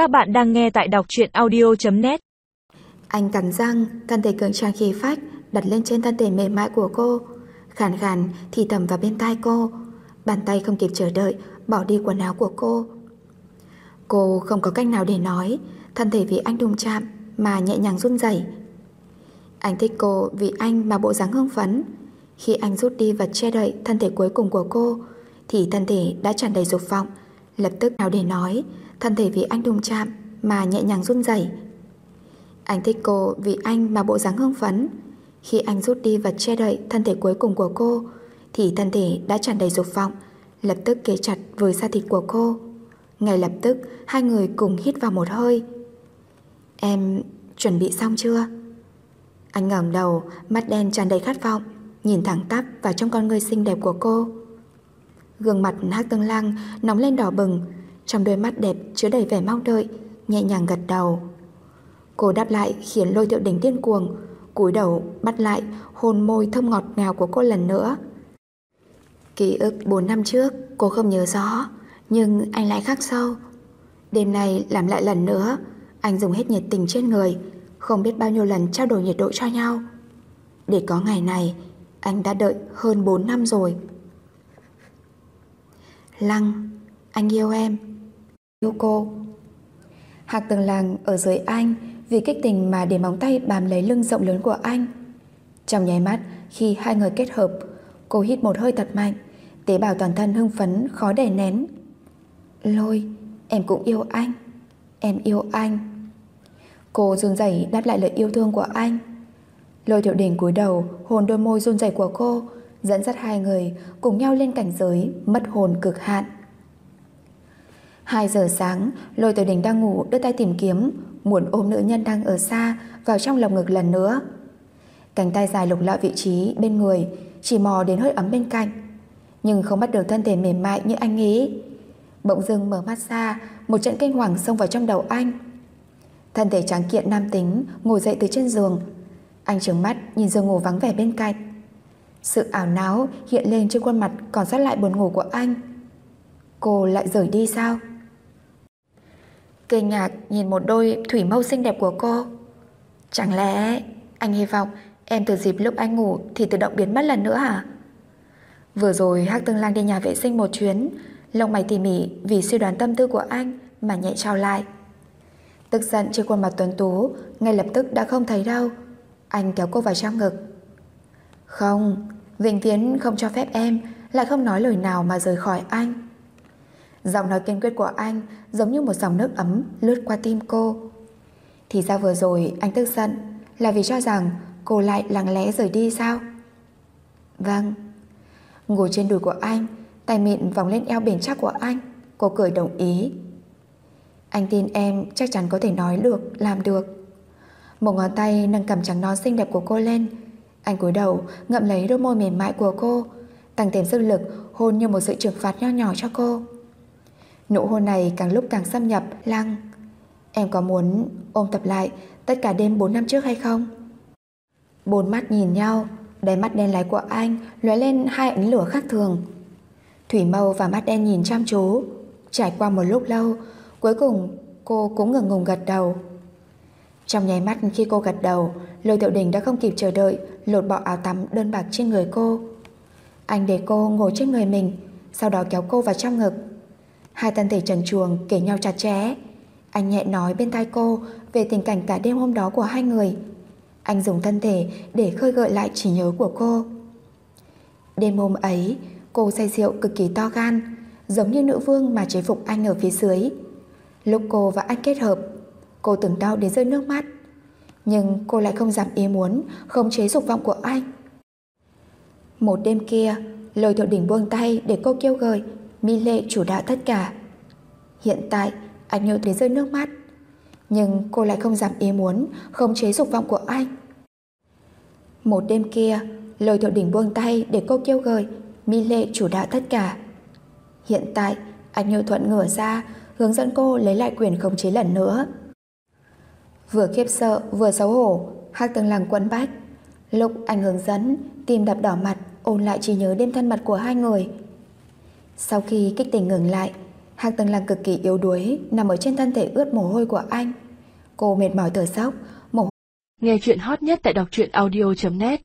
Các bạn đang nghe tại đọc truyện audio.net Anh cắn răng, thân thể cường tráng khí phách đặt lên trên thân thể mềm mại của cô. Khàn khàn thì thầm vào bên tai cô. Bàn tay không kịp chờ đợi bỏ đi quần áo của cô. Cô không có cách nào để nói, thân thể vì anh đụng chạm mà nhẹ nhàng run rẩy. Anh thích cô vì anh mà bộ dáng hưng phấn. Khi anh rút đi vật che đậy thân thể cuối cùng của cô, thì thân thể đã tràn đầy dục vọng, lập tức nào để nói, thân thể vì anh đụng chạm mà nhẹ nhàng run rẩy. Anh thích cô vì anh mà bộ dáng hưng phấn. Khi anh rút đi vật che đậy thân thể cuối cùng của cô, thì thân thể đã tràn đầy dục vọng, lập tức kề chặt với da thịt của cô. Ngay lập tức, hai người cùng hít vào một hơi. Em chuẩn bị xong chưa? Anh ngẩng đầu, mắt đen tràn đầy khát vọng, nhìn thẳng tắp vào trong con người xinh đẹp của cô. Gương mặt Hắc Tương Lăng nóng lên đỏ bừng, trong đôi mắt đẹp chứa đầy vẻ mong đợi, nhẹ nhàng gật đầu. Cô đáp lại khiến lôi thiệu đỉnh điên cuồng, cúi đầu bắt lại hôn môi thơm ngọt ngào của cô lần nữa. Ký ức 4 năm trước cô không nhớ rõ, nhưng anh lại khắc sâu. Đêm nay làm lại lần nữa, anh dùng hết nhiệt tình trên người, không biết bao nhiêu lần trao đổi nhiệt độ cho nhau. Để có ngày này, anh đã đợi hơn 4 năm rồi. Lăng, anh yêu em. Yêu cô. Hạc từng làng ở dưới anh vì kích tình mà để móng tay bám lấy lưng rộng lớn của anh. Trong nháy mắt, khi hai người kết hợp, cô hít một hơi thật mạnh, tế bào toàn thân hưng phấn khó đè nén. Lôi, em cũng yêu anh. Em yêu anh. Cô run rẩy đáp lại lời yêu thương của anh. Lôi thiệu đình cúi đầu hồn đôi môi run rẩy của cô, dẫn dắt hai người cùng nhau lên cảnh giới mất hồn cực hạn. 2 giờ sáng, lôi tiểu đình đang ngủ đưa tay tìm kiếm, muốn ôm nữ nhân đang ở xa vào trong lồng ngực lần nữa. Cánh tay dài lục lọi vị trí bên người, chỉ mò đến hơi ấm bên cạnh, nhưng không bắt được thân thể mềm mại như anh nghĩ. Bỗng dưng mở mắt ra, một trận kinh hoàng xông vào trong đầu anh. Thân thể trắng kiện nam tính ngồi dậy từ trên giường. Anh trừng mắt nhìn giường ngủ vắng vẻ bên cạnh. Sự ảo não hiện lên trên khuôn mặt còn sót lại buồn ngủ của anh. Cô lại rời đi sao? Kinh ngạc nhìn một đôi thủy mâu xinh đẹp của cô. Chẳng lẽ anh hy vọng em từ dịp lúc anh ngủ thì tự động biến mất lần nữa hả? Vừa rồi Hắc Tương Lang đi nhà vệ sinh một chuyến, lông mày tỉ mỉ vì suy đoán tâm tư của anh mà nhẹ trao lại. Tức giận trên khuôn mặt tuấn tú ngay lập tức đã không thấy đâu. Anh kéo cô vào trong ngực. Không, Vĩnh Viễn không cho phép em lại không nói lời nào mà rời khỏi anh. Giọng nói kiên quyết của anh giống như một dòng nước ấm lướt qua tim cô. Thì ra vừa rồi anh tức giận là vì cho rằng cô lại lặng lẽ rời đi sao? Vâng. Ngồi trên đùi của anh, tay mịn vòng lên eo bền chắc của anh, cô cười đồng ý. Anh tin em chắc chắn có thể nói được, làm được. Một ngón tay nâng cầm trắng nón xinh đẹp của cô lên. Anh cúi đầu ngậm lấy đôi môi mềm mại của cô, tăng thêm sức lực hôn như một sự trừng phạt nho nhỏ cho cô. Nụ hôn này càng lúc càng xâm nhập Lăng. Em có muốn ôm tập lại Tất cả đêm 4 năm trước hay không? Bốn mắt nhìn nhau Đáy mắt đen láy của anh lóe lên hai ánh lửa khác thường. Thủy mâu và mắt đen nhìn chăm chú. Trải qua một lúc lâu Cuối cùng cô cũng ngừng ngùng gật đầu. Trong nháy mắt khi cô gật đầu, Lôi tiểu đình đã không kịp chờ đợi, Lột bỏ áo tắm đơn bạc trên người cô. Anh để cô ngồi trên người mình, Sau đó kéo cô vào trong ngực. Hai thân thể trần chuồng kể nhau chặt chẽ. Anh nhẹ nói bên tai cô Về tình cảnh cả đêm hôm đó của hai người. Anh dùng thân thể Để khơi gợi lại trí nhớ của cô. Đêm hôm ấy, Cô say rượu cực kỳ to gan, Giống như nữ vương mà chế phục anh ở phía dưới. Lúc cô và anh kết hợp Cô từng đau đến rơi nước mắt Nhưng cô lại không giảm ý muốn Không chế dục vọng của anh Một đêm kia Lôi thiệu đỉnh buông tay để cô kêu gợi Mi Lệ chủ đạo tất cả. Hiện tại, anh nhớ thấy rơi nước mắt. Nhưng cô lại không giảm ý muốn, không chế dục vọng của anh. Một đêm kia, lôi thiệu đỉnh buông tay để cô kêu gợi, Mi Lệ chủ đạo tất cả. Hiện tại, anh Như Thuận ngửa ra, hướng dẫn cô lấy lại quyền khống chế lần nữa. Vừa khiếp sợ, vừa xấu hổ, hang tầng lăng quấn bách. Lúc anh hướng dẫn, tim đập đỏ mặt, ôn lại trí nhớ đêm thân mật của hai người. Sau khi kích tình ngừng lại, Hạc Tầng Lăng cực kỳ yếu đuối Nằm ở trên thân thể ướt mồ hôi của anh Cô mệt mỏi thở sốc Nghe chuyện hot nhất tại đọc truyện audio.net